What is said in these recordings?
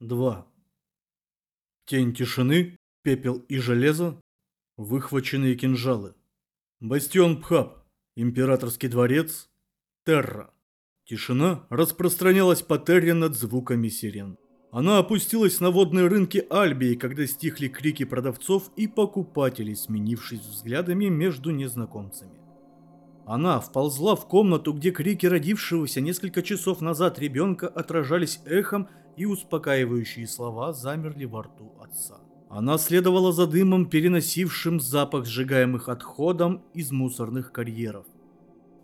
2. Тень тишины, пепел и железо, выхваченные кинжалы. Бастион Пхаб, императорский дворец, Терра. Тишина распространялась по Терре над звуками сирен. Она опустилась на водные рынки Альбии, когда стихли крики продавцов и покупателей, сменившись взглядами между незнакомцами. Она вползла в комнату, где крики родившегося несколько часов назад ребенка отражались эхом и успокаивающие слова замерли во рту отца. Она следовала за дымом, переносившим запах сжигаемых отходом из мусорных карьеров.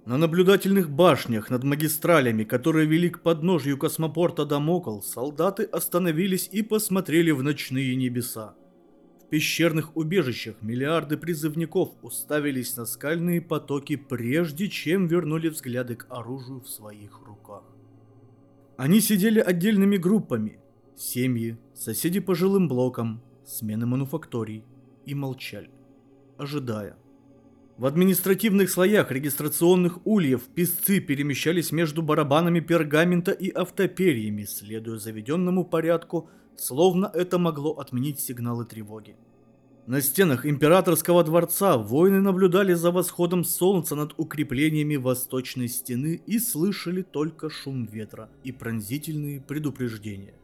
На наблюдательных башнях над магистралями, которые вели к подножью космопорта Дамокл, солдаты остановились и посмотрели в ночные небеса. Пещерных убежищах миллиарды призывников уставились на скальные потоки, прежде чем вернули взгляды к оружию в своих руках. Они сидели отдельными группами, семьи, соседи по жилым блокам, смены мануфакторий, и молчали, ожидая. В административных слоях регистрационных ульев писцы перемещались между барабанами пергамента и автоперьями, следуя заведенному порядку, словно это могло отменить сигналы тревоги. На стенах императорского дворца воины наблюдали за восходом солнца над укреплениями восточной стены и слышали только шум ветра и пронзительные предупреждения.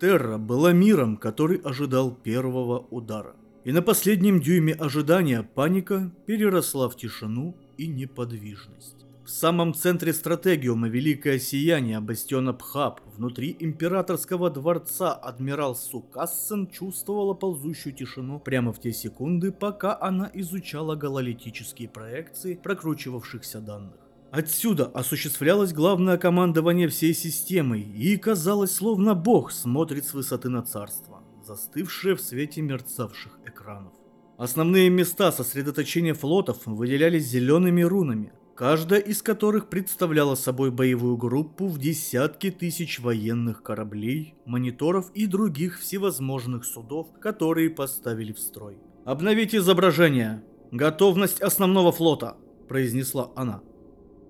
Терра была миром, который ожидал первого удара. И на последнем дюйме ожидания паника переросла в тишину и неподвижность. В самом центре стратегиума Великое Сияние бастиона Пхаб внутри императорского дворца адмирал Сукассен чувствовала ползущую тишину прямо в те секунды, пока она изучала гололитические проекции прокручивавшихся данных. Отсюда осуществлялось главное командование всей системой, и казалось, словно бог смотрит с высоты на царство, застывшее в свете мерцавших экранов. Основные места сосредоточения флотов выделялись зелеными рунами, каждая из которых представляла собой боевую группу в десятки тысяч военных кораблей, мониторов и других всевозможных судов, которые поставили в строй. «Обновить изображение! Готовность основного флота!» – произнесла она.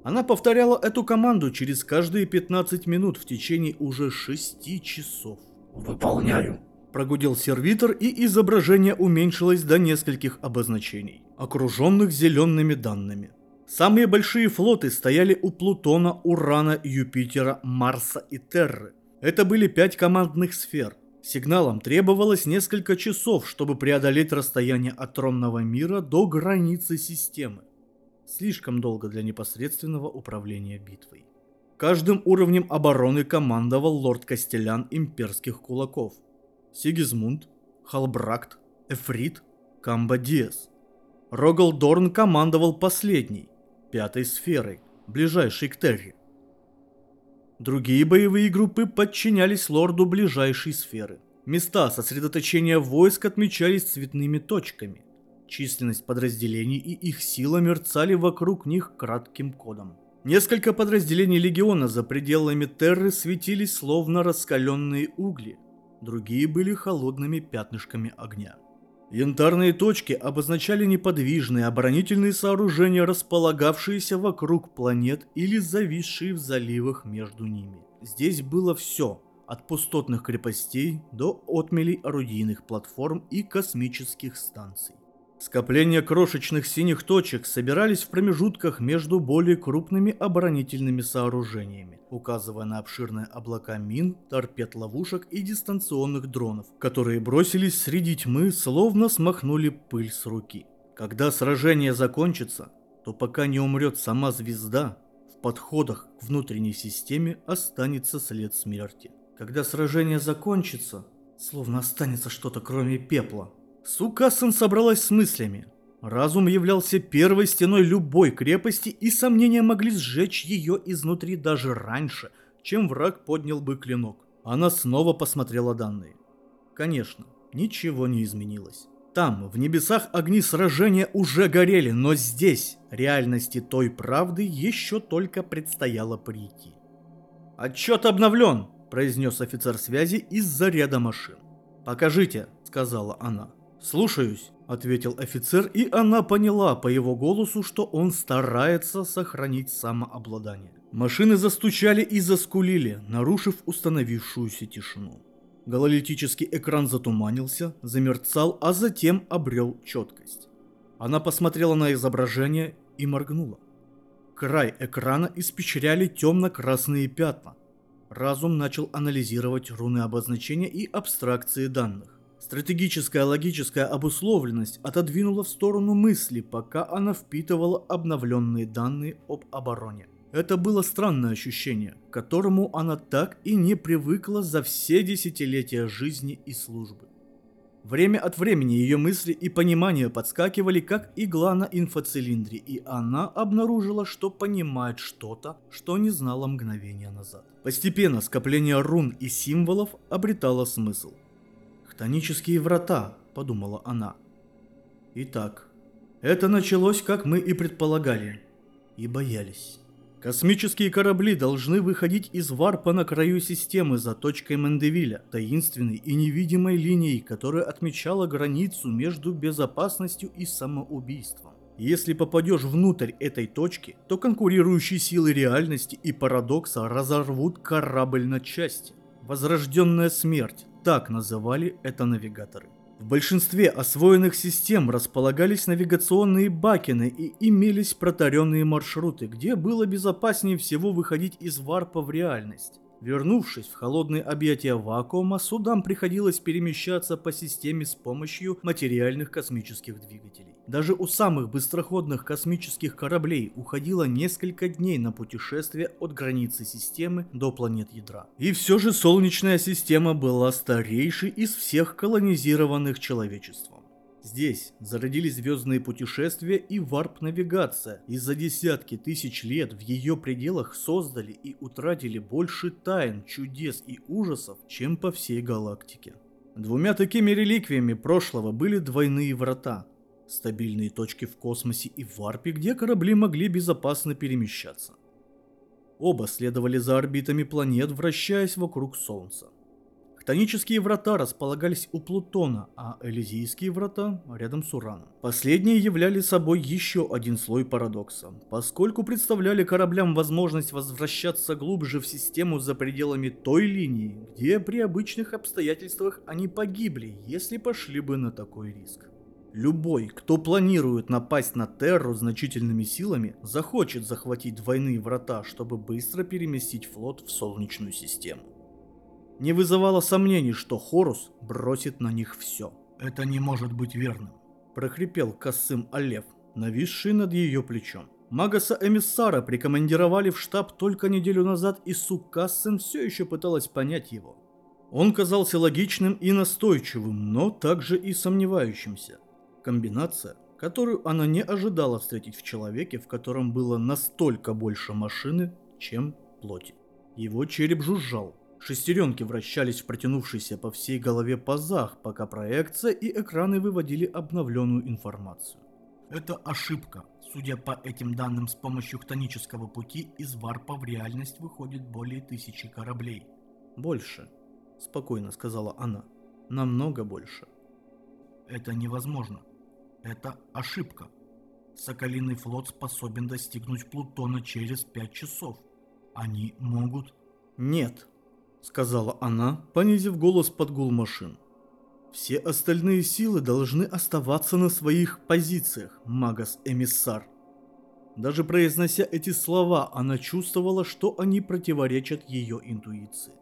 Она повторяла эту команду через каждые 15 минут в течение уже 6 часов. «Выполняю!» Прогудел сервитор, и изображение уменьшилось до нескольких обозначений, окруженных зелеными данными. Самые большие флоты стояли у Плутона, Урана, Юпитера, Марса и Терры. Это были пять командных сфер. Сигналам требовалось несколько часов, чтобы преодолеть расстояние от тронного мира до границы системы. Слишком долго для непосредственного управления битвой. Каждым уровнем обороны командовал лорд Костелян имперских кулаков. Сигизмунд, Халбракт, Эфрит, Камбадиес. Рогалдорн командовал последний, пятой сферой, ближайшей к Терри. Другие боевые группы подчинялись лорду ближайшей сферы. Места сосредоточения войск отмечались цветными точками. Численность подразделений и их сила мерцали вокруг них кратким кодом. Несколько подразделений легиона за пределами Терры светились словно раскаленные угли, другие были холодными пятнышками огня. Янтарные точки обозначали неподвижные оборонительные сооружения, располагавшиеся вокруг планет или зависшие в заливах между ними. Здесь было все, от пустотных крепостей до отмелей орудийных платформ и космических станций. Скопления крошечных синих точек собирались в промежутках между более крупными оборонительными сооружениями, указывая на обширные облака мин, торпед-ловушек и дистанционных дронов, которые бросились среди тьмы, словно смахнули пыль с руки. Когда сражение закончится, то пока не умрет сама звезда, в подходах к внутренней системе останется след смерти. Когда сражение закончится, словно останется что-то кроме пепла, Сукасон собралась с мыслями. Разум являлся первой стеной любой крепости, и сомнения могли сжечь ее изнутри даже раньше, чем враг поднял бы клинок. Она снова посмотрела данные. Конечно, ничего не изменилось. Там, в небесах, огни сражения уже горели, но здесь реальности той правды еще только предстояло прийти. «Отчет обновлен!» – произнес офицер связи из-за ряда машин. «Покажите», – сказала она. «Слушаюсь», — ответил офицер, и она поняла по его голосу, что он старается сохранить самообладание. Машины застучали и заскулили, нарушив установившуюся тишину. Гололитический экран затуманился, замерцал, а затем обрел четкость. Она посмотрела на изображение и моргнула. Край экрана испечряли темно-красные пятна. Разум начал анализировать руны обозначения и абстракции данных. Стратегическая логическая обусловленность отодвинула в сторону мысли, пока она впитывала обновленные данные об обороне. Это было странное ощущение, к которому она так и не привыкла за все десятилетия жизни и службы. Время от времени ее мысли и понимание подскакивали, как игла на инфоцилиндре, и она обнаружила, что понимает что-то, что не знала мгновение назад. Постепенно скопление рун и символов обретало смысл. «Хтонические врата», — подумала она. Итак, это началось, как мы и предполагали, и боялись. Космические корабли должны выходить из варпа на краю системы за точкой Мендевиля, таинственной и невидимой линией, которая отмечала границу между безопасностью и самоубийством. Если попадешь внутрь этой точки, то конкурирующие силы реальности и парадокса разорвут корабль на части. Возрожденная смерть, так называли это навигаторы. В большинстве освоенных систем располагались навигационные бакены и имелись протаренные маршруты, где было безопаснее всего выходить из варпа в реальность. Вернувшись в холодные объятия вакуума, судам приходилось перемещаться по системе с помощью материальных космических двигателей. Даже у самых быстроходных космических кораблей уходило несколько дней на путешествие от границы системы до планет ядра. И все же Солнечная система была старейшей из всех колонизированных человечеством. Здесь зародились звездные путешествия и варп-навигация, и за десятки тысяч лет в ее пределах создали и утратили больше тайн, чудес и ужасов, чем по всей галактике. Двумя такими реликвиями прошлого были двойные врата, стабильные точки в космосе и в варпе, где корабли могли безопасно перемещаться. Оба следовали за орбитами планет, вращаясь вокруг Солнца. Хтонические врата располагались у Плутона, а Элизийские врата рядом с Ураном. Последние являли собой еще один слой парадокса, поскольку представляли кораблям возможность возвращаться глубже в систему за пределами той линии, где при обычных обстоятельствах они погибли, если пошли бы на такой риск. Любой, кто планирует напасть на Терру значительными силами, захочет захватить двойные врата, чтобы быстро переместить флот в Солнечную систему не вызывало сомнений, что Хорус бросит на них все. «Это не может быть верным», – прохрипел Касым Алев, нависший над ее плечом. Магаса Эмиссара прикомандировали в штаб только неделю назад, и Су Кассен все еще пыталась понять его. Он казался логичным и настойчивым, но также и сомневающимся. Комбинация, которую она не ожидала встретить в человеке, в котором было настолько больше машины, чем плоти. Его череп жужжал, Шестеренки вращались в протянувшейся по всей голове пазах, пока проекция и экраны выводили обновленную информацию. Это ошибка. Судя по этим данным, с помощью хтонического пути из варпа в реальность выходит более тысячи кораблей. Больше, спокойно сказала она. Намного больше. Это невозможно. Это ошибка. Соколиный флот способен достигнуть Плутона через пять часов. Они могут... Нет, — сказала она, понизив голос под гул машин. «Все остальные силы должны оставаться на своих позициях, Магас-эмиссар». Даже произнося эти слова, она чувствовала, что они противоречат ее интуиции.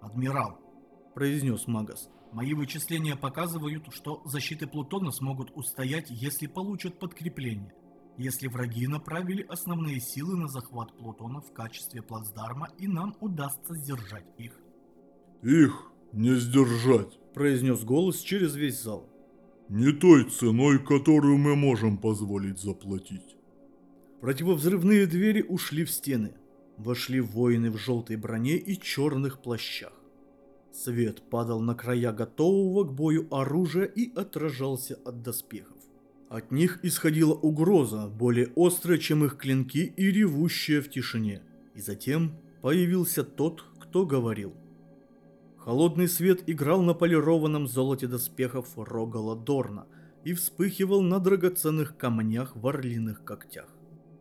«Адмирал», — произнес Магас, — «мои вычисления показывают, что защиты Плутона смогут устоять, если получат подкрепление если враги направили основные силы на захват Плутона в качестве плацдарма, и нам удастся сдержать их. «Их не сдержать», – произнес голос через весь зал. «Не той ценой, которую мы можем позволить заплатить». Противовзрывные двери ушли в стены. Вошли воины в желтой броне и черных плащах. Свет падал на края готового к бою оружия и отражался от доспехов. От них исходила угроза, более острая, чем их клинки и ревущая в тишине. И затем появился тот, кто говорил. Холодный свет играл на полированном золоте доспехов Рогала Дорна и вспыхивал на драгоценных камнях в орлиных когтях.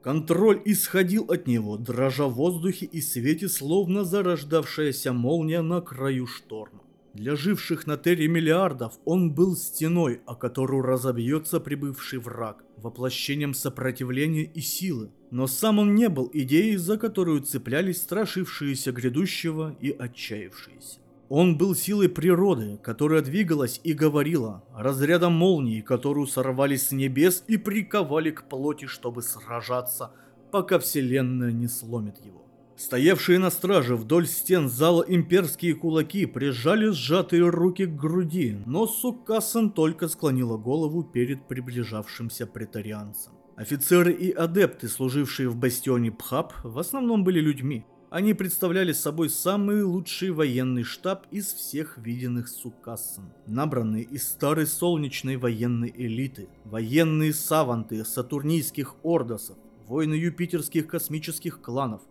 Контроль исходил от него, дрожа в воздухе и свете, словно зарождавшаяся молния на краю шторма. Для живших на Терре миллиардов он был стеной, о которую разобьется прибывший враг, воплощением сопротивления и силы. Но сам он не был идеей, за которую цеплялись страшившиеся грядущего и отчаявшиеся. Он был силой природы, которая двигалась и говорила, разрядом молнии, которую сорвали с небес и приковали к плоти, чтобы сражаться, пока вселенная не сломит его. Стоявшие на страже вдоль стен зала имперские кулаки прижали сжатые руки к груди, но Сукасан только склонила голову перед приближавшимся претарианцем. Офицеры и адепты, служившие в бастионе Пхаб, в основном были людьми. Они представляли собой самый лучший военный штаб из всех виденных Сукасан, набранный из старой солнечной военной элиты, военные саванты сатурнийских ордосов, воины юпитерских космических кланов,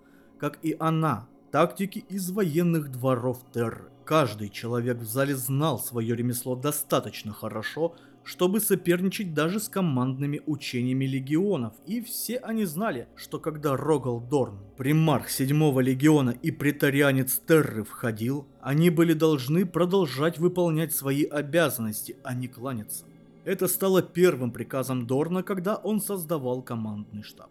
как и она, тактики из военных дворов Терры. Каждый человек в зале знал свое ремесло достаточно хорошо, чтобы соперничать даже с командными учениями легионов, и все они знали, что когда Рогал Дорн, примарх седьмого легиона и претарианец Терры входил, они были должны продолжать выполнять свои обязанности, а не кланяться. Это стало первым приказом Дорна, когда он создавал командный штаб.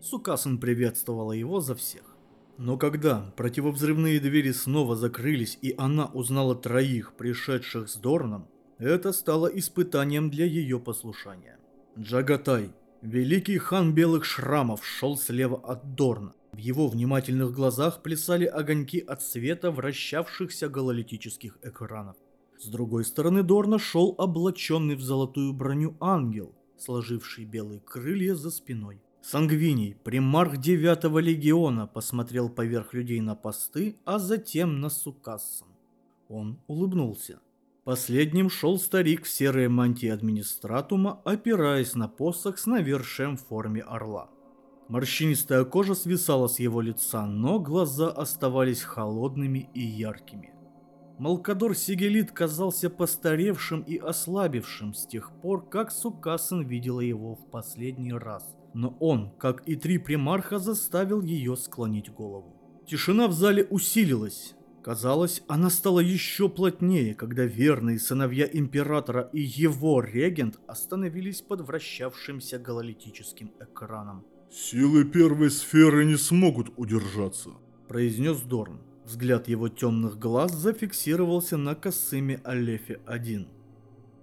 Сукасан приветствовала его за всех. Но когда противовзрывные двери снова закрылись и она узнала троих, пришедших с Дорном, это стало испытанием для ее послушания. Джагатай, великий хан белых шрамов, шел слева от Дорна. В его внимательных глазах плясали огоньки от света вращавшихся гололитических экранов. С другой стороны Дорна шел облаченный в золотую броню ангел, сложивший белые крылья за спиной. Сангвиний, примарх девятого легиона, посмотрел поверх людей на посты, а затем на Сукассан. Он улыбнулся. Последним шел старик в серой мантии администратума, опираясь на посох с навершием в форме орла. Морщинистая кожа свисала с его лица, но глаза оставались холодными и яркими. Малкадор Сигелит казался постаревшим и ослабевшим с тех пор, как Сукасан видела его в последний раз – но он, как и три примарха, заставил ее склонить голову. Тишина в зале усилилась. Казалось, она стала еще плотнее, когда верные сыновья императора и его регент остановились под вращавшимся гололитическим экраном. «Силы первой сферы не смогут удержаться», – произнес Дорн. Взгляд его темных глаз зафиксировался на Касыме Алефе-1.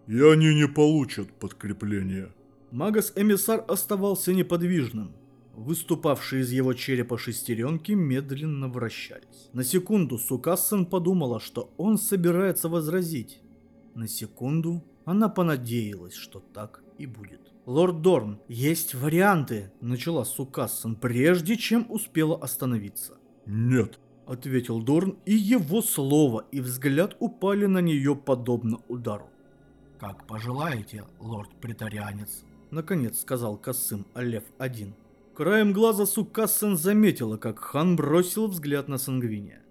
«И они не получат подкрепления». Магас-эмиссар оставался неподвижным. Выступавшие из его черепа шестеренки медленно вращались. На секунду Сукассен подумала, что он собирается возразить. На секунду она понадеялась, что так и будет. «Лорд Дорн, есть варианты», — начала Сукассен, прежде чем успела остановиться. «Нет», — ответил Дорн, и его слово и взгляд упали на нее подобно удару. «Как пожелаете, лорд-претарианец», наконец сказал Касым Алев-1. Краем глаза Сукассен заметила, как хан бросил взгляд на Сангвиния.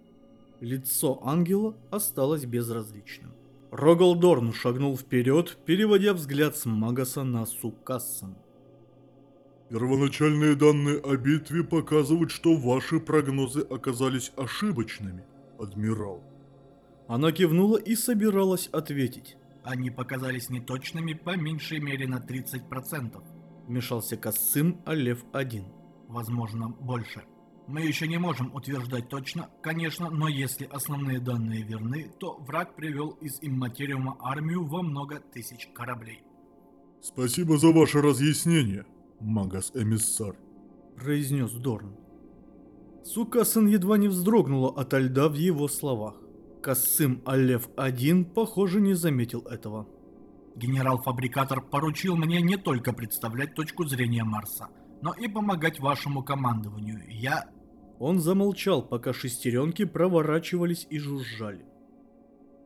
Лицо ангела осталось безразличным. Рогалдорн шагнул вперед, переводя взгляд с Магаса на Сукассен. Первоначальные данные о битве показывают, что ваши прогнозы оказались ошибочными, адмирал. Она кивнула и собиралась ответить. Они показались неточными по меньшей мере на 30%. Вмешался Кассым Алев-1. Возможно, больше. Мы еще не можем утверждать точно, конечно, но если основные данные верны, то враг привел из имматериума армию во много тысяч кораблей. Спасибо за ваше разъяснение, Магас-эмиссар, произнес Дорн. Сукасен едва не вздрогнула от льда в его словах. Касым Алев-1, похоже, не заметил этого. Генерал-фабрикатор поручил мне не только представлять точку зрения Марса, но и помогать вашему командованию. Я... Он замолчал, пока шестеренки проворачивались и жужжали.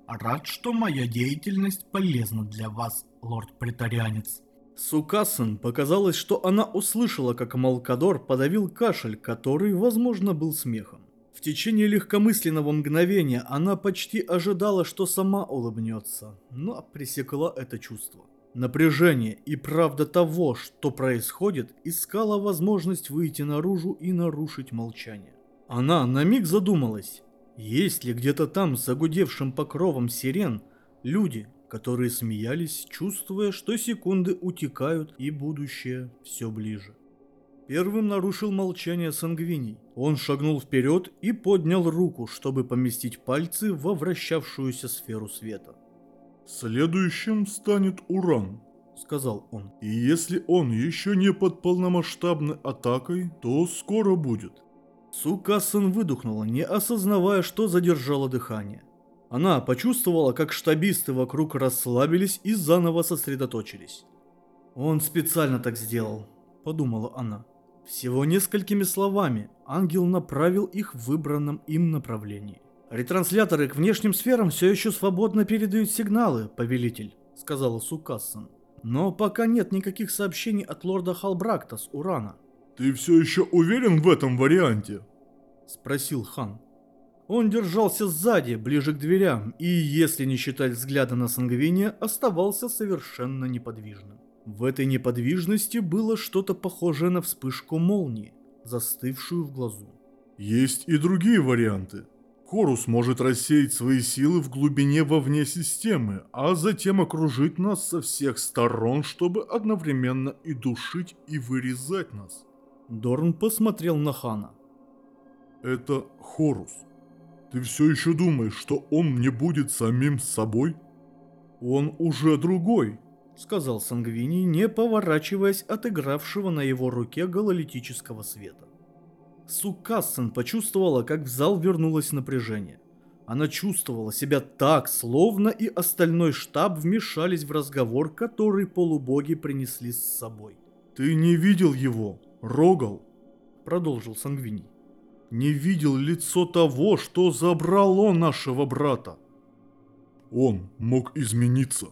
Рад, что моя деятельность полезна для вас, лорд-претарианец. Сукасон показалось, что она услышала, как Малкадор подавил кашель, который, возможно, был смехом. В течение легкомысленного мгновения она почти ожидала, что сама улыбнется, но пресекла это чувство. Напряжение и правда того, что происходит, искала возможность выйти наружу и нарушить молчание. Она на миг задумалась, Есть ли где-то там, загудевшим покровом сирен, люди, которые смеялись, чувствуя, что секунды утекают и будущее все ближе? Первым нарушил молчание Сангвиний. Он шагнул вперед и поднял руку, чтобы поместить пальцы во вращавшуюся сферу света. «Следующим станет Уран», — сказал он. «И если он еще не под полномасштабной атакой, то скоро будет». Сукасон выдохнула, не осознавая, что задержало дыхание. Она почувствовала, как штабисты вокруг расслабились и заново сосредоточились. «Он специально так сделал», — подумала она. Всего несколькими словами ангел направил их в выбранном им направлении. «Ретрансляторы к внешним сферам все еще свободно передают сигналы, повелитель», — сказала Сукассон. «Но пока нет никаких сообщений от лорда Халбракта с Урана». «Ты все еще уверен в этом варианте?» — спросил хан. Он держался сзади, ближе к дверям, и, если не считать взгляда на Сангвиния, оставался совершенно неподвижным. В этой неподвижности было что-то похожее на вспышку молнии, застывшую в глазу. Есть и другие варианты. Хорус может рассеять свои силы в глубине вовне системы, а затем окружить нас со всех сторон, чтобы одновременно и душить, и вырезать нас. Дорн посмотрел на Хана. Это Хорус. Ты все еще думаешь, что он не будет самим собой? Он уже другой, — сказал Сангвини, не поворачиваясь от игравшего на его руке гололитического света. Сукассен почувствовала, как в зал вернулось напряжение. Она чувствовала себя так, словно и остальной штаб вмешались в разговор, который полубоги принесли с собой. «Ты не видел его, Рогал?» — продолжил Сангвини. «Не видел лицо того, что забрало нашего брата. Он мог измениться»,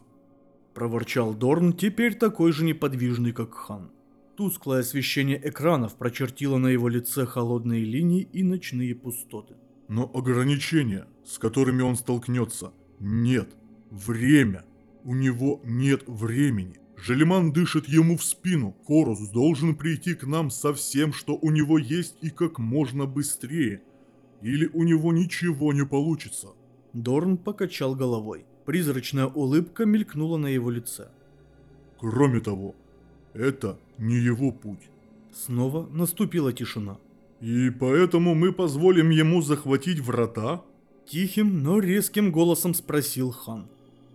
проворчал Дорн, теперь такой же неподвижный, как Хан. Тусклое освещение экранов прочертило на его лице холодные линии и ночные пустоты. Но ограничения, с которыми он столкнется, нет. Время. У него нет времени. Желеман дышит ему в спину. Хорус должен прийти к нам со всем, что у него есть и как можно быстрее. Или у него ничего не получится. Дорн покачал головой. Призрачная улыбка мелькнула на его лице. Кроме того, это не его путь. Снова наступила тишина. И поэтому мы позволим ему захватить врата? Тихим, но резким голосом спросил хан.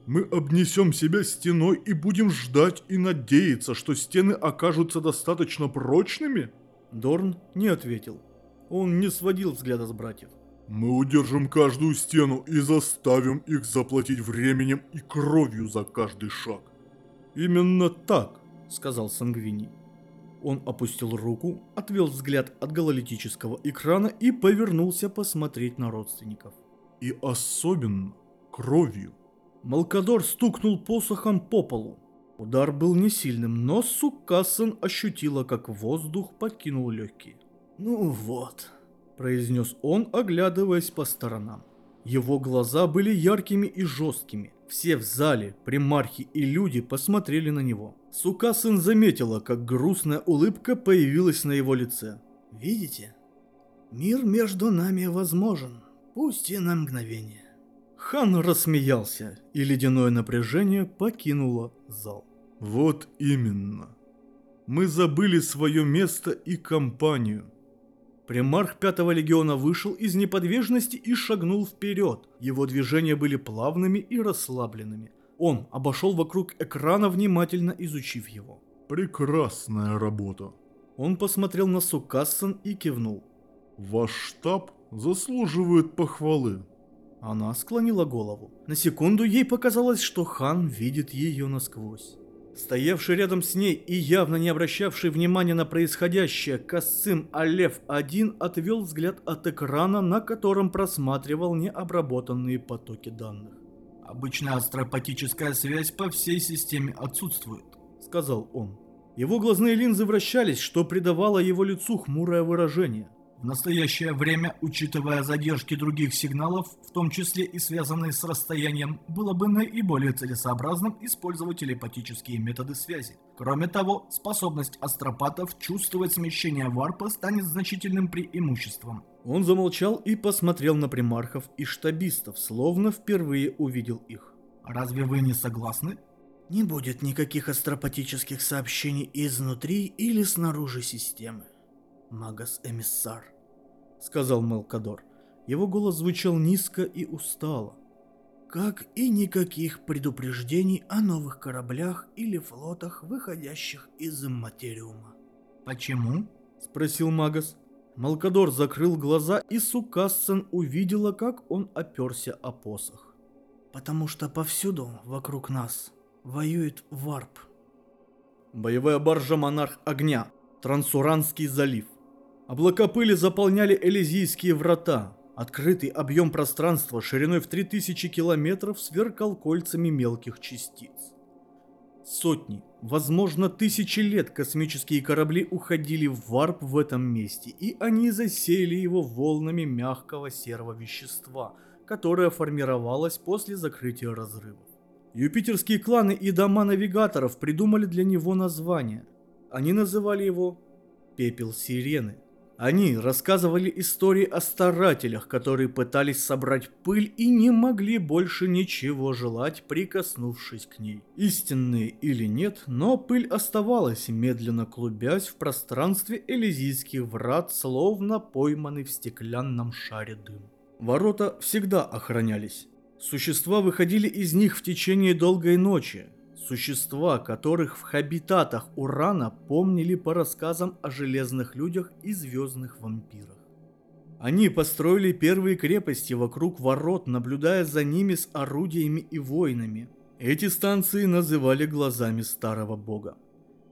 Мы обнесем себя стеной и будем ждать и надеяться, что стены окажутся достаточно прочными? Дорн не ответил. Он не сводил взгляда с братьев. Мы удержим каждую стену и заставим их заплатить временем и кровью за каждый шаг. Именно так, сказал Сангвини. Он опустил руку, отвел взгляд от гололитического экрана и повернулся посмотреть на родственников. И особенно кровью. Малкадор стукнул посохом по полу. Удар был не сильным, но Суккасен ощутила, как воздух покинул легкие. «Ну вот», произнес он, оглядываясь по сторонам. Его глаза были яркими и жесткими. Все в зале, примархи и люди посмотрели на него. Сукасын заметила, как грустная улыбка появилась на его лице. «Видите? Мир между нами возможен, пусть и на мгновение». Хан рассмеялся, и ледяное напряжение покинуло зал. «Вот именно. Мы забыли свое место и компанию. Примарх Пятого Легиона вышел из неподвижности и шагнул вперед. Его движения были плавными и расслабленными. Он обошел вокруг экрана, внимательно изучив его. «Прекрасная работа!» Он посмотрел на Сукассен и кивнул. «Ваш штаб заслуживает похвалы». Она склонила голову. На секунду ей показалось, что хан видит ее насквозь. Стоявший рядом с ней и явно не обращавший внимания на происходящее, Касым Алев-1 отвел взгляд от экрана, на котором просматривал необработанные потоки данных. «Обычная астропатическая связь по всей системе отсутствует», — сказал он. Его глазные линзы вращались, что придавало его лицу хмурое выражение. В настоящее время, учитывая задержки других сигналов, в том числе и связанные с расстоянием, было бы наиболее целесообразным использовать телепатические методы связи. Кроме того, способность астропатов чувствовать смещение варпа станет значительным преимуществом. Он замолчал и посмотрел на примархов и штабистов, словно впервые увидел их. Разве вы не согласны? Не будет никаких астропатических сообщений изнутри или снаружи системы. Магас-эмиссар, сказал Малкадор. Его голос звучал низко и устало. Как и никаких предупреждений о новых кораблях или флотах, выходящих из материума. Почему? Спросил Магас. Малкадор закрыл глаза, и Сукассен увидела, как он оперся о посох. Потому что повсюду вокруг нас воет варп. Боевая баржа «Монарх огня», Трансуранский залив. Облака пыли заполняли Элизийские врата. Открытый объем пространства шириной в 3000 километров сверкал кольцами мелких частиц. Сотни, возможно тысячи лет космические корабли уходили в варп в этом месте, и они засеяли его волнами мягкого серого вещества, которое формировалось после закрытия разрывов. Юпитерские кланы и дома навигаторов придумали для него название – они называли его «Пепел Сирены». Они рассказывали истории о старателях, которые пытались собрать пыль и не могли больше ничего желать, прикоснувшись к ней. Истинные или нет, но пыль оставалась, медленно клубясь в пространстве Элизийских врат, словно пойманный в стеклянном шаре дым. Ворота всегда охранялись. Существа выходили из них в течение долгой ночи, Существа, которых в хабитатах Урана помнили по рассказам о железных людях и звездных вампирах. Они построили первые крепости вокруг ворот, наблюдая за ними с орудиями и воинами. Эти станции называли глазами старого бога.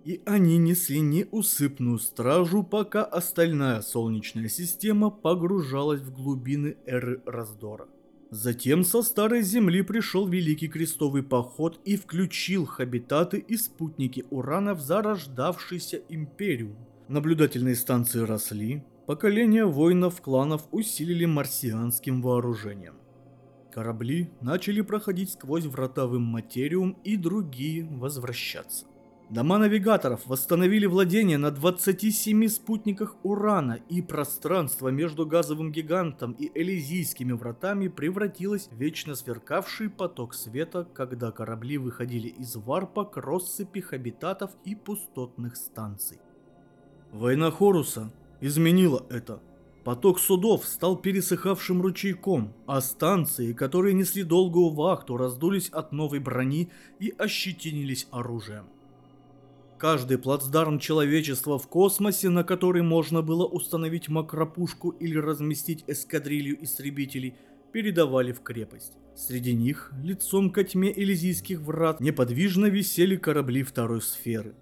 И они несли неусыпную стражу, пока остальная солнечная система погружалась в глубины эры раздора. Затем со Старой Земли пришел Великий Крестовый Поход и включил хабитаты и спутники Урана в зарождавшийся Империум. Наблюдательные станции росли, поколения воинов-кланов усилили марсианским вооружением. Корабли начали проходить сквозь врата в Имматериум и другие возвращаться. Дома навигаторов восстановили владение на 27 спутниках Урана, и пространство между газовым гигантом и Элизийскими вратами превратилось в вечно сверкавший поток света, когда корабли выходили из варпа к россыпи хабитатов и пустотных станций. Война Хоруса изменила это. Поток судов стал пересыхавшим ручейком, а станции, которые несли долгую вахту, раздулись от новой брони и ощетинились оружием. Каждый плацдарм человечества в космосе, на который можно было установить макропушку или разместить эскадрилью истребителей, передавали в крепость. Среди них, лицом ко тьме Элизийских врат, неподвижно висели корабли второй сферы.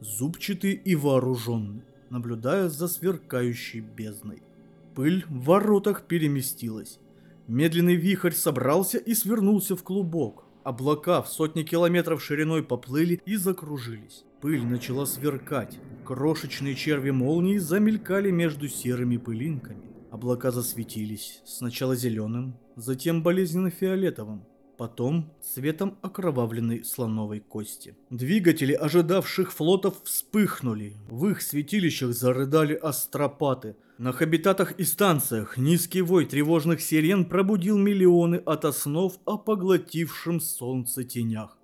Зубчатые и вооруженные, наблюдая за сверкающей бездной. Пыль в воротах переместилась. Медленный вихрь собрался и свернулся в клубок. Облака в сотни километров шириной поплыли и закружились. Пыль начала сверкать. Крошечные черви молнии замелькали между серыми пылинками. Облака засветились, сначала зеленым, затем болезненно фиолетовым, потом цветом окровавленной слоновой кости. Двигатели ожидавших флотов вспыхнули, в их святилищах зарыдали астропаты. На хабитатах и станциях низкий вой тревожных сирен пробудил миллионы от основ о поглотившем солнце тенях.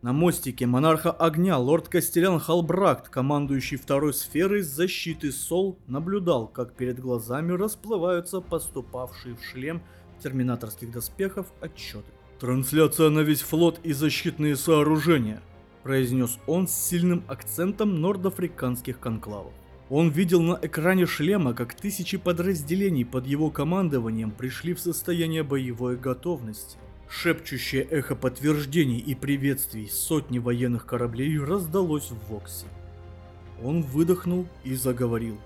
На мостике монарха огня лорд Костелян Халбракт, командующий второй сферой защиты Сол, наблюдал, как перед глазами расплываются поступавшие в шлем терминаторских доспехов отчеты. «Трансляция на весь флот и защитные сооружения», произнес он с сильным акцентом нордафриканских конклавов. Он видел на экране шлема, как тысячи подразделений под его командованием пришли в состояние боевой готовности. Шепчущее эхо подтверждений и приветствий сотни военных кораблей раздалось в Воксе. Он выдохнул и заговорил.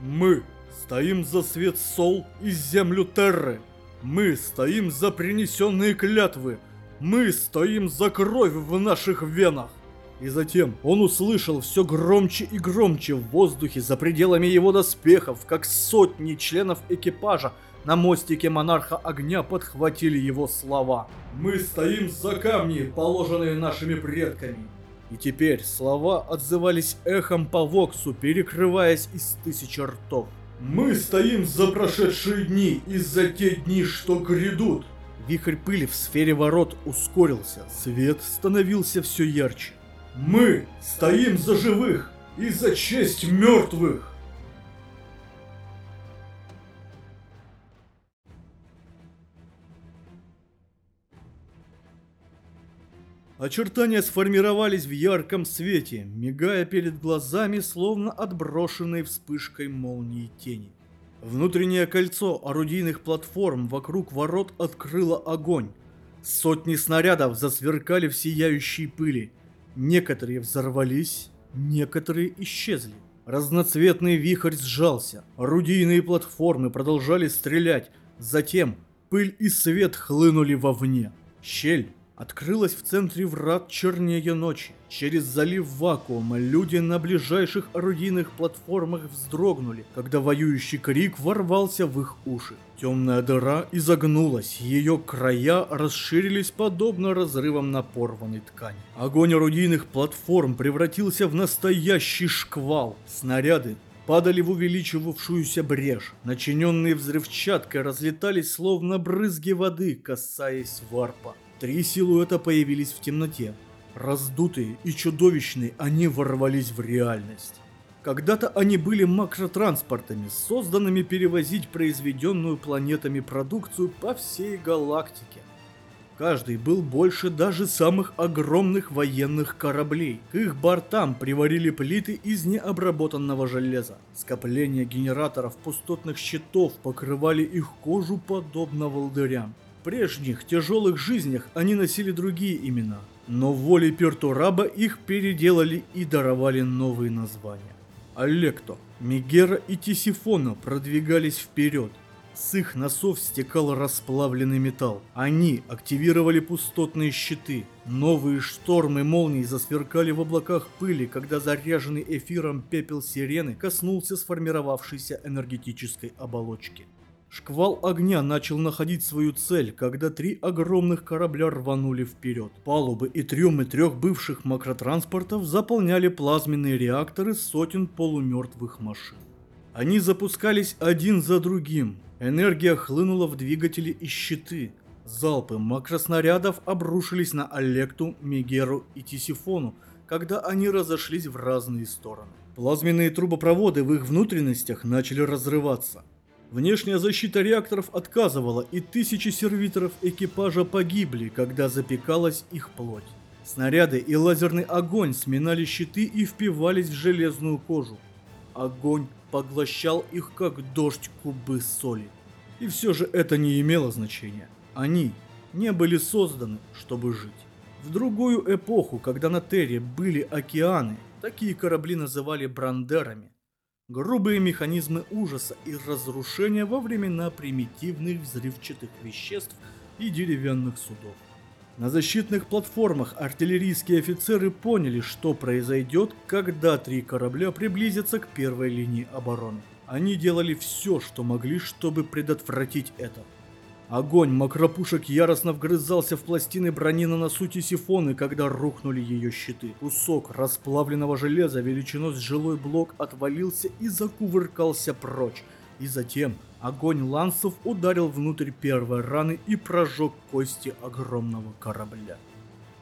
«Мы стоим за свет Сол и землю Терры! Мы стоим за принесенные клятвы! Мы стоим за кровь в наших венах! И затем он услышал все громче и громче в воздухе за пределами его доспехов, как сотни членов экипажа на мостике монарха огня подхватили его слова. «Мы стоим за камни, положенные нашими предками». И теперь слова отзывались эхом по Воксу, перекрываясь из тысячи ртов. «Мы стоим за прошедшие дни и за те дни, что грядут». Вихрь пыли в сфере ворот ускорился, свет становился все ярче. «Мы стоим за живых и за честь мертвых!» Очертания сформировались в ярком свете, мигая перед глазами, словно отброшенные вспышкой молнии тени. Внутреннее кольцо орудийных платформ вокруг ворот открыло огонь. Сотни снарядов засверкали в сияющей пыли. Некоторые взорвались, некоторые исчезли. Разноцветный вихрь сжался, орудийные платформы продолжали стрелять. Затем пыль и свет хлынули вовне. Щель открылась в центре врат чернее ночи. Через залив вакуума люди на ближайших орудийных платформах вздрогнули, когда воюющий крик ворвался в их уши. Темная дыра изогнулась, ее края расширились подобно разрывам на порванной ткани. Огонь орудийных платформ превратился в настоящий шквал. Снаряды падали в увеличивавшуюся брешь. Начиненные взрывчаткой разлетались словно брызги воды, касаясь варпа. Три силуэта появились в темноте. Раздутые и чудовищные, они ворвались в реальность. Когда-то они были макротранспортами, созданными перевозить произведенную планетами продукцию по всей галактике. Каждый был больше даже самых огромных военных кораблей. К их бортам приварили плиты из необработанного железа. Скопления генераторов пустотных щитов покрывали их кожу подобно волдырям прежних тяжелых жизнях они носили другие имена, но в воле Пертураба их переделали и даровали новые названия. Алекто, Мегера и Тисифона продвигались вперед. С их носов стекал расплавленный металл. Они активировали пустотные щиты. Новые штормы молний засверкали в облаках пыли, когда заряженный эфиром пепел сирены коснулся сформировавшейся энергетической оболочки. Шквал огня начал находить свою цель, когда три огромных корабля рванули вперед. Палубы и трюмы трех бывших макротранспортов заполняли плазменные реакторы сотен полумертвых машин. Они запускались один за другим. Энергия хлынула в двигатели и щиты. Залпы макроснарядов обрушились на Алекту, Мегеру и Тисифону, когда они разошлись в разные стороны. Плазменные трубопроводы в их внутренностях начали разрываться – Внешняя защита реакторов отказывала, и тысячи сервиторов экипажа погибли, когда запекалась их плоть. Снаряды и лазерный огонь сминали щиты и впивались в железную кожу. Огонь поглощал их, как дождь кубы соли. И все же это не имело значения. Они не были созданы, чтобы жить. В другую эпоху, когда на Терре были океаны, такие корабли называли брандерами. Грубые механизмы ужаса и разрушения во времена примитивных взрывчатых веществ и деревянных судов. На защитных платформах артиллерийские офицеры поняли, что произойдет, когда три корабля приблизятся к первой линии обороны. Они делали все, что могли, чтобы предотвратить это. Огонь макропушек яростно вгрызался в пластины брони на носу Тисифоны, когда рухнули ее щиты. Кусок расплавленного железа величиной с жилой блок отвалился и закувыркался прочь. И затем огонь лансов ударил внутрь первой раны и прожег кости огромного корабля.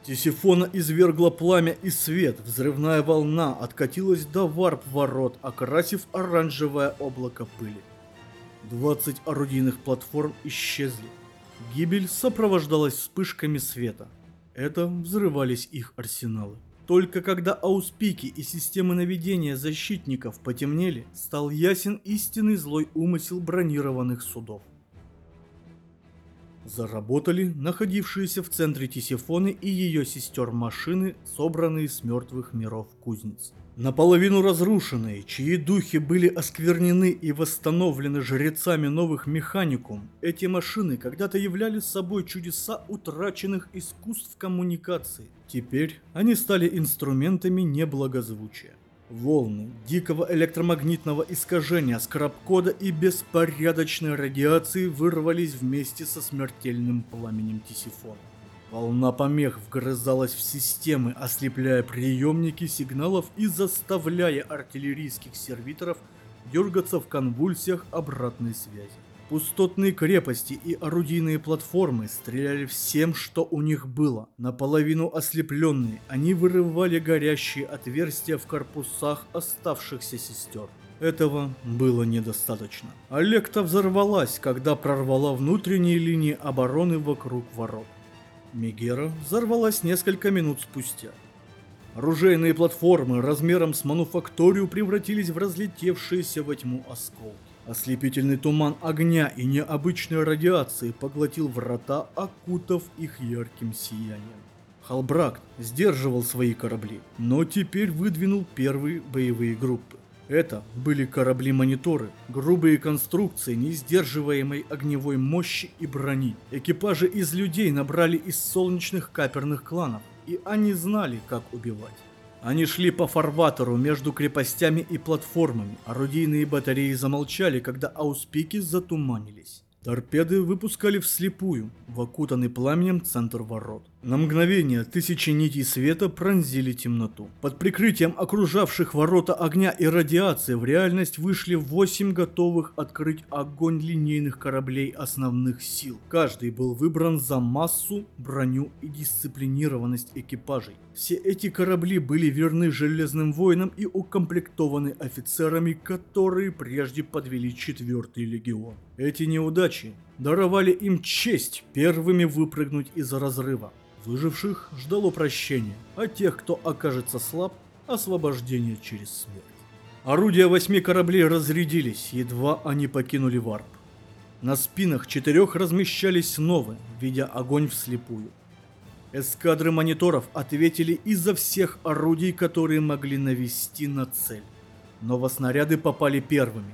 Тисифона извергла пламя и свет, взрывная волна откатилась до варп-ворот, окрасив оранжевое облако пыли. 20 орудийных платформ исчезли. Гибель сопровождалась вспышками света. Это взрывались их арсеналы. Только когда ауспики и системы наведения защитников потемнели, стал ясен истинный злой умысел бронированных судов. Заработали находившиеся в центре Тисифоны и ее сестер машины, собранные с мертвых миров кузнец. Наполовину разрушенные, чьи духи были осквернены и восстановлены жрецами новых механикум, эти машины когда-то являлись собой чудеса утраченных искусств коммуникации. Теперь они стали инструментами неблагозвучия. Волны дикого электромагнитного искажения, скраб-кода и беспорядочной радиации вырвались вместе со смертельным пламенем Тисифона. Волна помех вгрызалась в системы, ослепляя приемники сигналов и заставляя артиллерийских сервиторов дергаться в конвульсиях обратной связи. Пустотные крепости и орудийные платформы стреляли всем, что у них было. Наполовину ослепленные, они вырывали горящие отверстия в корпусах оставшихся сестер. Этого было недостаточно. Олекта взорвалась, когда прорвала внутренние линии обороны вокруг ворот. Мегера взорвалась несколько минут спустя. Оружейные платформы размером с мануфакторию превратились в разлетевшиеся во тьму осколки. Ослепительный туман огня и необычной радиации поглотил врата, окутав их ярким сиянием. Халбракт сдерживал свои корабли, но теперь выдвинул первые боевые группы. Это были корабли-мониторы, грубые конструкции несдерживаемой огневой мощи и брони. Экипажи из людей набрали из солнечных каперных кланов, и они знали, как убивать. Они шли по фарватеру между крепостями и платформами. Орудийные батареи замолчали, когда ауспики затуманились. Торпеды выпускали вслепую, в окутанный пламенем центр ворот. На мгновение тысячи нитей света пронзили темноту. Под прикрытием окружавших ворота огня и радиации в реальность вышли восемь готовых открыть огонь линейных кораблей основных сил. Каждый был выбран за массу, броню и дисциплинированность экипажей. Все эти корабли были верны Железным воинам и укомплектованы офицерами, которые прежде подвели четвертый легион. Эти неудачи даровали им честь первыми выпрыгнуть из разрыва. Выживших ждало прощение, а тех, кто окажется слаб, освобождение через смерть. Орудия восьми кораблей разрядились, едва они покинули варп. На спинах четырех размещались новые, видя огонь вслепую. Эскадры мониторов ответили из-за всех орудий, которые могли навести на цель. Но во снаряды попали первыми,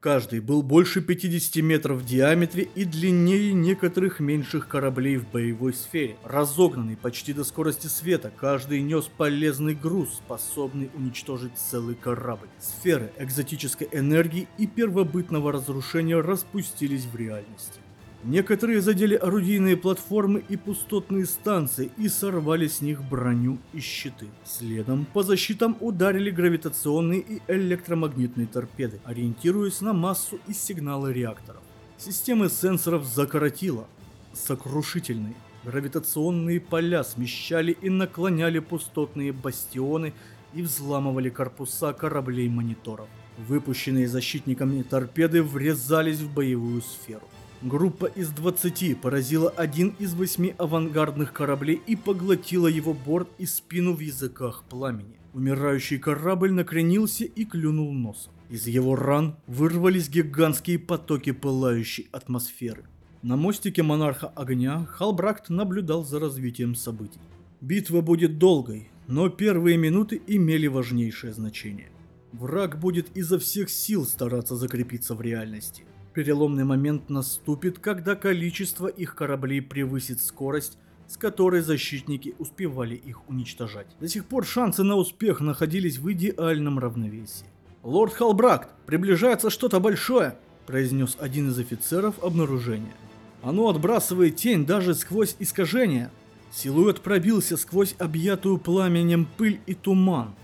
Каждый был больше 50 метров в диаметре и длиннее некоторых меньших кораблей в боевой сфере. Разогнанный почти до скорости света, каждый нес полезный груз, способный уничтожить целый корабль. Сферы экзотической энергии и первобытного разрушения распустились в реальности. Некоторые задели орудийные платформы и пустотные станции и сорвали с них броню и щиты. Следом по защитам ударили гравитационные и электромагнитные торпеды, ориентируясь на массу и сигналы реакторов. Системы сенсоров закоротило. Сокрушительные гравитационные поля смещали и наклоняли пустотные бастионы и взламывали корпуса кораблей-мониторов. Выпущенные защитниками торпеды врезались в боевую сферу. Группа из 20 поразила один из восьми авангардных кораблей и поглотила его борт и спину в языках пламени. Умирающий корабль накренился и клюнул носом. Из его ран вырвались гигантские потоки пылающей атмосферы. На мостике монарха огня Халбракт наблюдал за развитием событий. Битва будет долгой, но первые минуты имели важнейшее значение. Враг будет изо всех сил стараться закрепиться в реальности. Переломный момент наступит, когда количество их кораблей превысит скорость, с которой защитники успевали их уничтожать. До сих пор шансы на успех находились в идеальном равновесии. «Лорд Халбракт, приближается что-то большое!» – произнес один из офицеров обнаружения. «Оно отбрасывает тень даже сквозь искажения. Силуэт пробился сквозь объятую пламенем пыль и туман.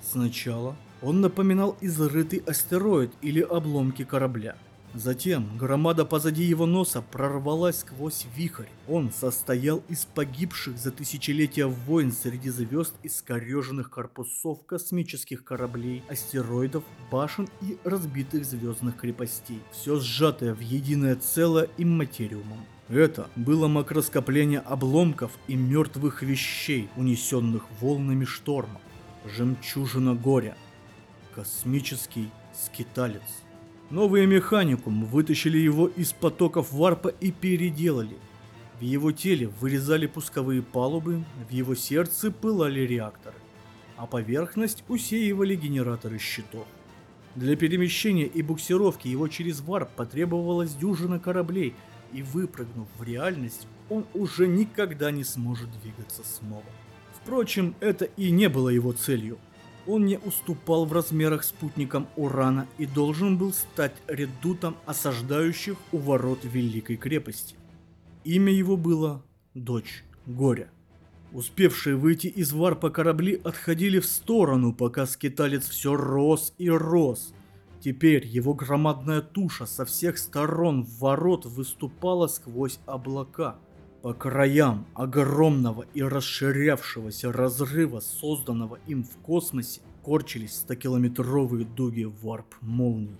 Сначала он напоминал изрытый астероид или обломки корабля. Затем громада позади его носа прорвалась сквозь вихрь. Он состоял из погибших за тысячелетия войн среди звезд искореженных корпусов космических кораблей, астероидов, башен и разбитых звездных крепостей. Все сжатое в единое целое имматериумом. Это было макроскопление обломков и мертвых вещей, унесенных волнами шторма. Жемчужина горя. Космический скиталец. Новые механикум вытащили его из потоков варпа и переделали. В его теле вырезали пусковые палубы, в его сердце пылали реакторы, а поверхность усеивали генераторы щитов. Для перемещения и буксировки его через варп потребовалась дюжина кораблей, и выпрыгнув в реальность, он уже никогда не сможет двигаться снова. Впрочем, это и не было его целью. Он не уступал в размерах спутникам Урана и должен был стать редутом осаждающих у ворот Великой крепости. Имя его было Дочь Горя. Успевшие выйти из варпа корабли отходили в сторону, пока скиталец все рос и рос. Теперь его громадная туша со всех сторон в ворот выступала сквозь облака. По краям огромного и расширявшегося разрыва, созданного им в космосе, корчились 100-километровые дуги варп-молний.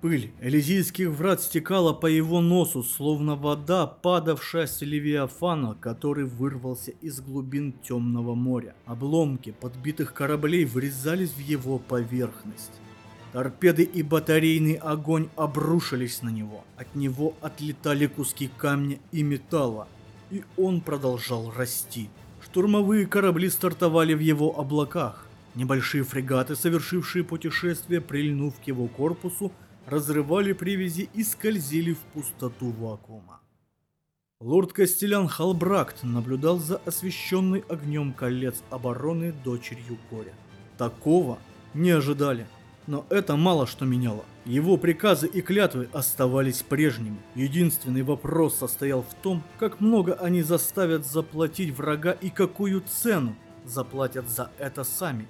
Пыль Элизийских врат стекала по его носу, словно вода, падавшая с Левиафана, который вырвался из глубин темного моря. Обломки подбитых кораблей врезались в его поверхность. Торпеды и батарейный огонь обрушились на него. От него отлетали куски камня и металла. И он продолжал расти. Штурмовые корабли стартовали в его облаках. Небольшие фрегаты, совершившие путешествие, прильнув к его корпусу, разрывали привязи и скользили в пустоту вакуума. Лорд Костелян Халбракт наблюдал за освещенной огнем колец обороны дочерью Горя. Такого не ожидали, но это мало что меняло. Его приказы и клятвы оставались прежними. Единственный вопрос состоял в том, как много они заставят заплатить врага и какую цену заплатят за это сами.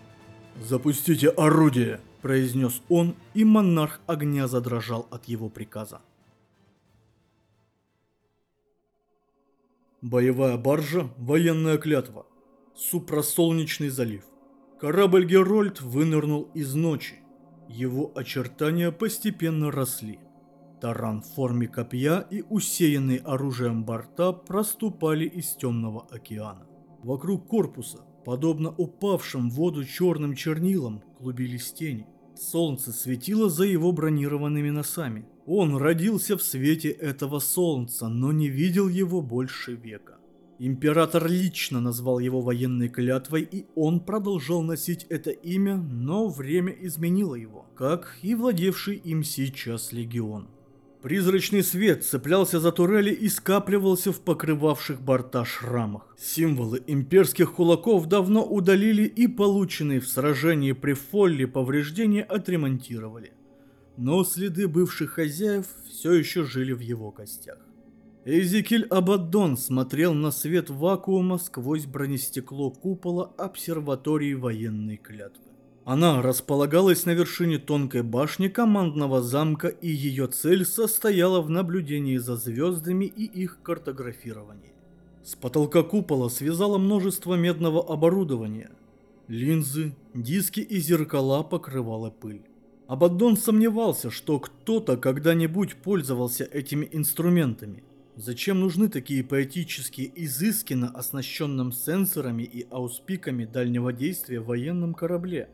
«Запустите орудие!» – произнес он, и монарх огня задрожал от его приказа. Боевая баржа, военная клятва. Супросолнечный залив. Корабль Герольд вынырнул из ночи. Его очертания постепенно росли. Таран в форме копья и усеянные оружием борта проступали из темного океана. Вокруг корпуса Подобно упавшим в воду черным чернилам клубились тени. Солнце светило за его бронированными носами. Он родился в свете этого солнца, но не видел его больше века. Император лично назвал его военной клятвой, и он продолжал носить это имя, но время изменило его, как и владевший им сейчас легион. Призрачный свет цеплялся за турели и скапливался в покрывавших борта шрамах. Символы имперских кулаков давно удалили и полученные в сражении при Фолле повреждения отремонтировали. Но следы бывших хозяев все еще жили в его костях. Эзекиль Абаддон смотрел на свет вакуума сквозь бронестекло купола обсерватории военной клятвы. Она располагалась на вершине тонкой башни командного замка, и ее цель состояла в наблюдении за звездами и их картографировании. С потолка купола связало множество медного оборудования. Линзы, диски и зеркала покрывала пыль. Абаддон сомневался, что кто-то когда-нибудь пользовался этими инструментами. Зачем нужны такие поэтические изыски на оснащенном сенсорами и ауспиками дальнего действия военном корабле?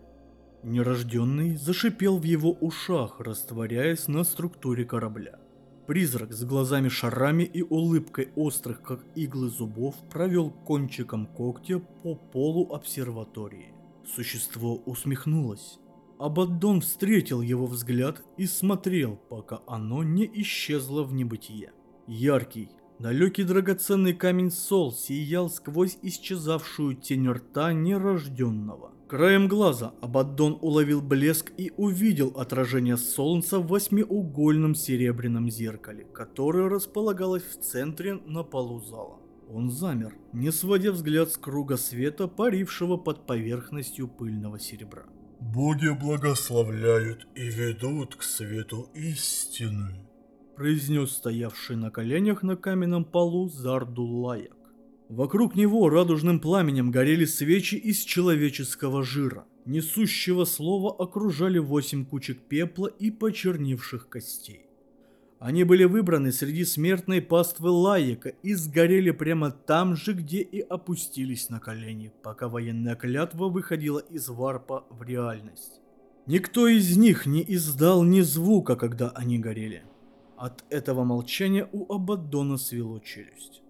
Нерожденный зашипел в его ушах, растворяясь на структуре корабля. Призрак с глазами-шарами и улыбкой острых, как иглы зубов, провел кончиком когтя по полу обсерватории. Существо усмехнулось. Абаддон встретил его взгляд и смотрел, пока оно не исчезло в небытие. Яркий, далекий драгоценный камень Сол сиял сквозь исчезавшую тень рта нерожденного. Краем глаза Абаддон уловил блеск и увидел отражение солнца в восьмиугольном серебряном зеркале, которое располагалось в центре на полу зала. Он замер, не сводя взгляд с круга света, парившего под поверхностью пыльного серебра. «Боги благословляют и ведут к свету истины», произнес стоявший на коленях на каменном полу Зардуллая. Вокруг него радужным пламенем горели свечи из человеческого жира. Несущего слова окружали восемь кучек пепла и почернивших костей. Они были выбраны среди смертной паствы Лаека и сгорели прямо там же, где и опустились на колени, пока военная клятва выходила из варпа в реальность. Никто из них не издал ни звука, когда они горели. От этого молчания у Абаддона свело челюсть.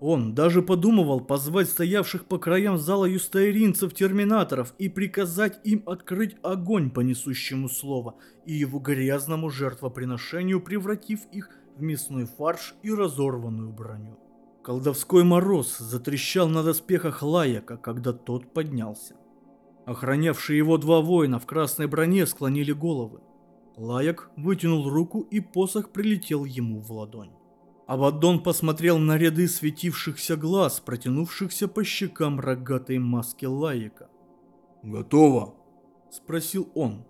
Он даже подумывал позвать стоявших по краям зала юстаиринцев-терминаторов и приказать им открыть огонь по несущему слова и его грязному жертвоприношению, превратив их в мясной фарш и разорванную броню. Колдовской мороз затрещал на доспехах Лаяка, когда тот поднялся. Охранявшие его два воина в красной броне склонили головы. Лаяк вытянул руку, и посох прилетел ему в ладонь. Абаддон посмотрел на ряды светившихся глаз, протянувшихся по щекам рогатой маски Лаика. «Готово?» – спросил он.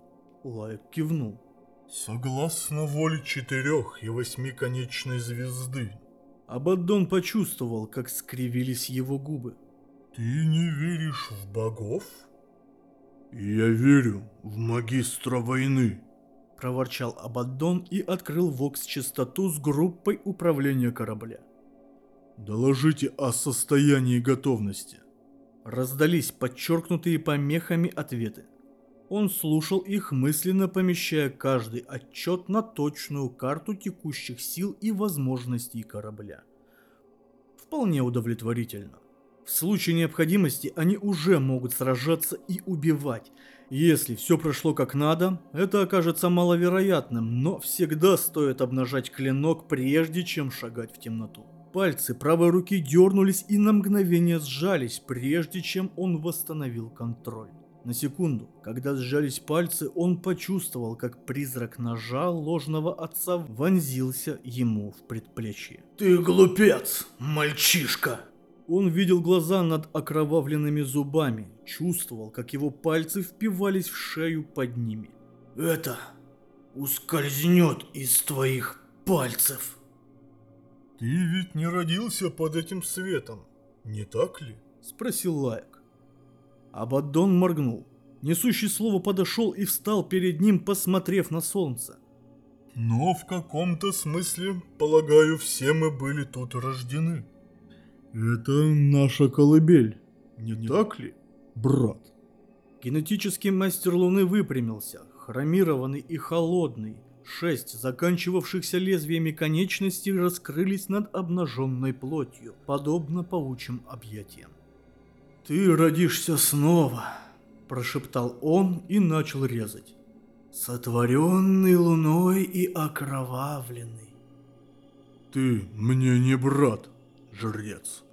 Лаик кивнул. «Согласно воле четырех и восьмиконечной звезды». Абаддон почувствовал, как скривились его губы. «Ты не веришь в богов?» «Я верю в магистра войны», – проворчал Абаддон и открыл вокс-частоту с группой управления корабля. «Доложите о состоянии готовности». Раздались подчеркнутые помехами ответы. Он слушал их, мысленно помещая каждый отчет на точную карту текущих сил и возможностей корабля. Вполне удовлетворительно. В случае необходимости они уже могут сражаться и убивать. Если все прошло как надо, это окажется маловероятным, но всегда стоит обнажать клинок, прежде чем шагать в темноту. Пальцы правой руки дернулись и на мгновение сжались, прежде чем он восстановил контроль. На секунду, когда сжались пальцы, он почувствовал, как призрак ножа ложного отца вонзился ему в предплечье. «Ты глупец, мальчишка!» Он видел глаза над окровавленными зубами, чувствовал, как его пальцы впивались в шею под ними. «Это ускользнет из твоих пальцев!» «Ты ведь не родился под этим светом, не так ли?» – спросил Лайк. Абаддон моргнул. Несущий слово подошел и встал перед ним, посмотрев на солнце. «Но в каком-то смысле, полагаю, все мы были тут рождены». Это наша колыбель, не, не так ли, брат? Генетический мастер Луны выпрямился, хромированный и холодный. Шесть заканчивавшихся лезвиями конечностей раскрылись над обнаженной плотью, подобно паучьим объятиям. «Ты родишься снова», – прошептал он и начал резать. «Сотворенный луной и окровавленный». «Ты мне не брат, жрец»,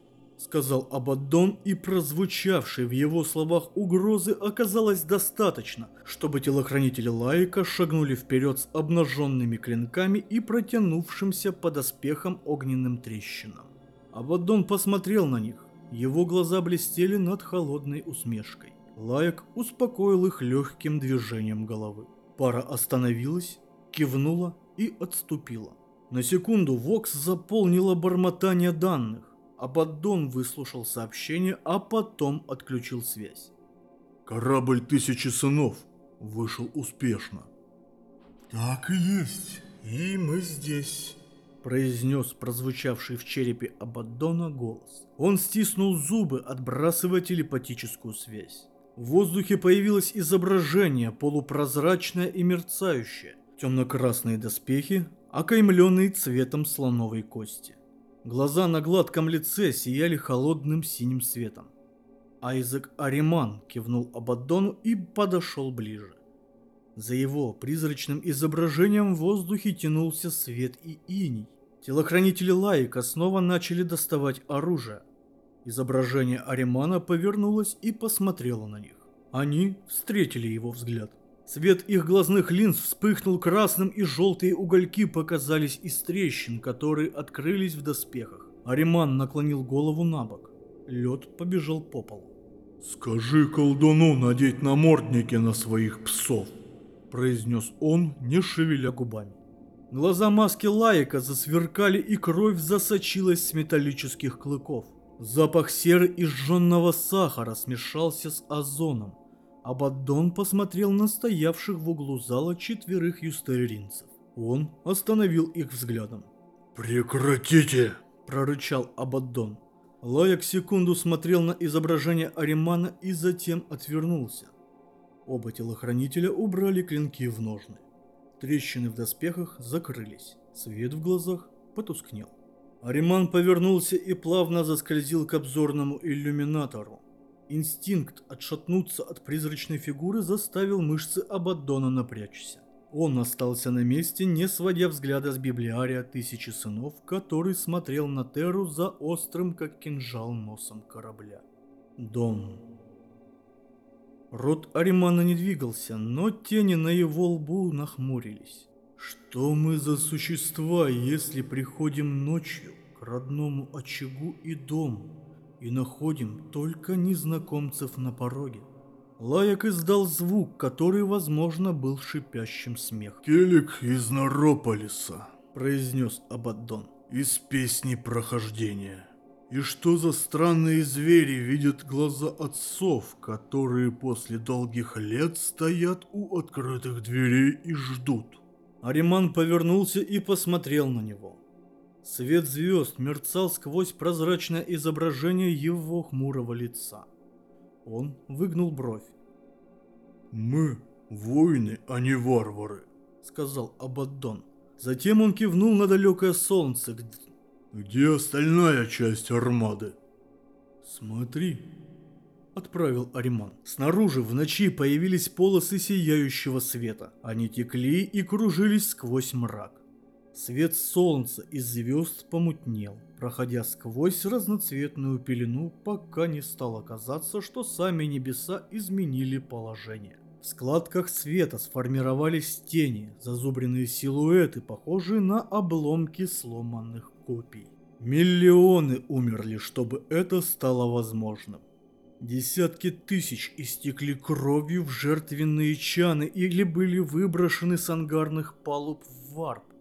сказал Абаддон, и прозвучавшей в его словах угрозы оказалось достаточно, чтобы телохранители Лайка шагнули вперед с обнаженными клинками и протянувшимся по доспехам огненным трещинам. Абаддон посмотрел на них, его глаза блестели над холодной усмешкой. Лайк успокоил их легким движением головы. Пара остановилась, кивнула и отступила. На секунду Вокс заполнила бормотание данных. Абаддон выслушал сообщение, а потом отключил связь. «Корабль Тысячи Сынов вышел успешно». «Так и есть, и мы здесь», – произнес прозвучавший в черепе Абаддона голос. Он стиснул зубы, отбрасывая телепатическую связь. В воздухе появилось изображение, полупрозрачное и мерцающее. Темно-красные доспехи, окаймленные цветом слоновой кости. Глаза на гладком лице сияли холодным синим светом. Айзек Ариман кивнул Абаддону и подошел ближе. За его призрачным изображением в воздухе тянулся свет и иней. Телохранители Лаика снова начали доставать оружие. Изображение Аримана повернулось и посмотрело на них. Они встретили его взгляд. Свет их глазных линз вспыхнул красным, и желтые угольки показались из трещин, которые открылись в доспехах. Ариман наклонил голову на бок. Лед побежал по полу. «Скажи колдуну надеть намордники на своих псов», – произнес он, не шевеля губами. Глаза маски Лайка засверкали, и кровь засочилась с металлических клыков. Запах серы и сжженного сахара смешался с озоном. Абаддон посмотрел на стоявших в углу зала четверых юстеринцев. Он остановил их взглядом. «Прекратите!» – прорычал Абаддон. Лаяк секунду смотрел на изображение Аримана и затем отвернулся. Оба телохранителя убрали клинки в ножны. Трещины в доспехах закрылись. Свет в глазах потускнел. Ариман повернулся и плавно заскользил к обзорному иллюминатору. Инстинкт отшатнуться от призрачной фигуры заставил мышцы Абаддона напрячься. Он остался на месте, не сводя взгляда с библиария Тысячи Сынов, который смотрел на Терру за острым, как кинжал, носом корабля. Дом. Рот Аримана не двигался, но тени на его лбу нахмурились. Что мы за существа, если приходим ночью к родному очагу и дому и находим только незнакомцев на пороге? Лаяк издал звук, который, возможно, был шипящим смехом. «Келик из Нарополиса», – произнес Абаддон. «Из песни прохождения». И что за странные звери видят глаза отцов, которые после долгих лет стоят у открытых дверей и ждут? Ариман повернулся и посмотрел на него. Свет звезд мерцал сквозь прозрачное изображение его хмурого лица. Он выгнул бровь. «Мы воины, а не варвары», — сказал Абаддон. Затем он кивнул на далекое солнце. «Где остальная часть армады?» «Смотри», отправил Ариман. Снаружи в ночи появились полосы сияющего света. Они текли и кружились сквозь мрак. Свет солнца и звезд помутнел, проходя сквозь разноцветную пелену, пока не стало казаться, что сами небеса изменили положение. В складках света сформировались тени, зазубренные силуэты, похожие на обломки сломанных копий. Миллионы умерли, чтобы это стало возможным. Десятки тысяч истекли кровью в жертвенные чаны или были выброшены с ангарных палуб в варп.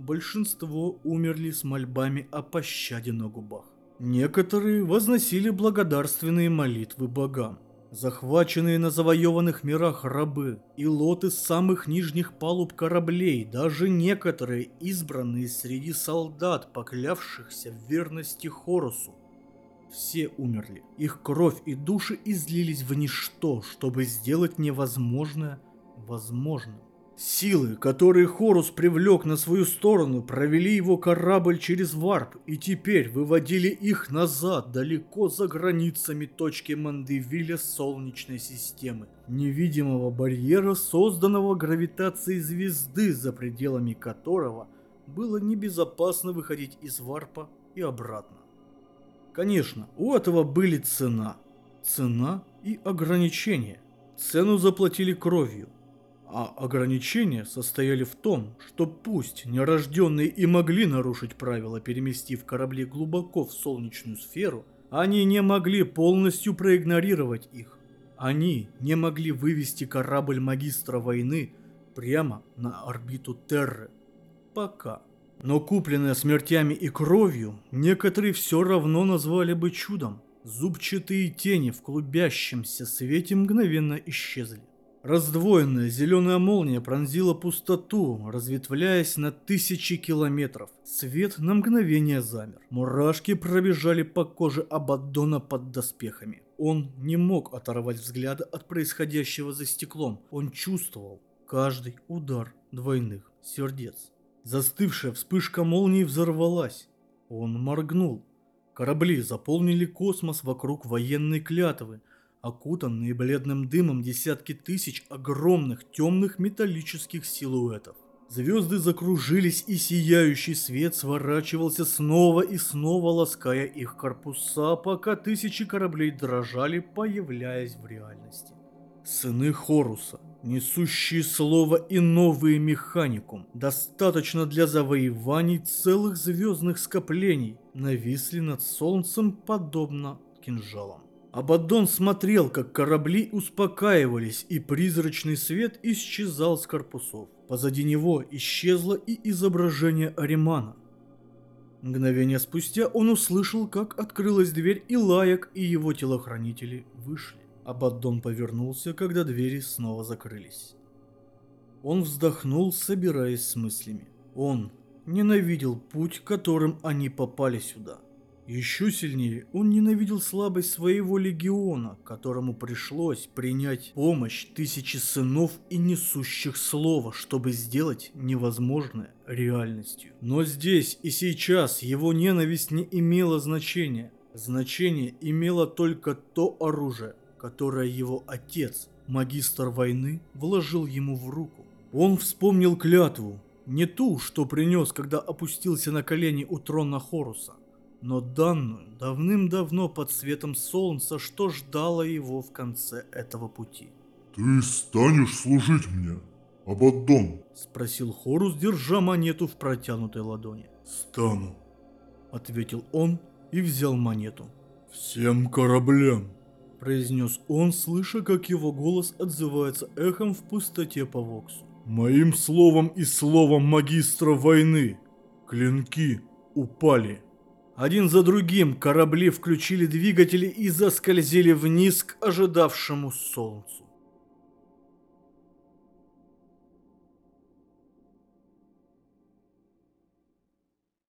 Большинство умерли с мольбами о пощаде на губах. Некоторые возносили благодарственные молитвы богам. Захваченные на завоеванных мирах рабы и лоты самых нижних палуб кораблей, даже некоторые избранные среди солдат, поклявшихся в верности Хорусу, все умерли. Их кровь и души излились в ничто, чтобы сделать невозможное возможным. Силы, которые Хорус привлек на свою сторону, провели его корабль через варп и теперь выводили их назад, далеко за границами точки Мандевиля Солнечной системы, невидимого барьера, созданного гравитацией звезды, за пределами которого было небезопасно выходить из варпа и обратно. Конечно, у этого были цена. Цена и ограничения. Цену заплатили кровью. А ограничения состояли в том, что пусть нерожденные и могли нарушить правила, переместив корабли глубоко в солнечную сферу, они не могли полностью проигнорировать их. Они не могли вывести корабль магистра войны прямо на орбиту Терры. Пока. Но купленное смертями и кровью, некоторые все равно назвали бы чудом. Зубчатые тени в клубящемся свете мгновенно исчезли. Раздвоенная зеленая молния пронзила пустоту, разветвляясь на тысячи километров. Свет на мгновение замер. Мурашки пробежали по коже Абаддона под доспехами. Он не мог оторвать взгляда от происходящего за стеклом. Он чувствовал каждый удар двойных сердец. Застывшая вспышка молнии взорвалась. Он моргнул. Корабли заполнили космос вокруг военной клятвы, окутанные бледным дымом десятки тысяч огромных темных металлических силуэтов. Звезды закружились, и сияющий свет сворачивался снова и снова, лаская их корпуса, пока тысячи кораблей дрожали, появляясь в реальности. Сыны Хоруса, несущие слово и новые механикум, достаточно для завоеваний целых звездных скоплений, нависли над солнцем подобно кинжалам. Абаддон смотрел, как корабли успокаивались, и призрачный свет исчезал с корпусов. Позади него исчезло и изображение Аримана. Мгновение спустя он услышал, как открылась дверь, и Лаяк и его телохранители вышли. Абаддон повернулся, когда двери снова закрылись. Он вздохнул, собираясь с мыслями. Он ненавидел путь, которым они попали сюда. Еще сильнее он ненавидел слабость своего легиона, которому пришлось принять помощь тысячи сынов и несущих слова, чтобы сделать невозможное реальностью. Но здесь и сейчас его ненависть не имела значения. Значение имело только то оружие, которое его отец, магистр войны, вложил ему в руку. Он вспомнил клятву, не ту, что принес, когда опустился на колени у трона Хоруса, но данную давным-давно под светом солнца, что ждало его в конце этого пути. «Ты станешь служить мне, Абаддон?» — спросил Хорус, держа монету в протянутой ладони. «Стану», — ответил он и взял монету. «Всем кораблям», — произнес он, слыша, как его голос отзывается эхом в пустоте по Воксу. «Моим словом и словом магистра войны клинки упали». Один за другим корабли включили двигатели и заскользили вниз к ожидавшему солнцу.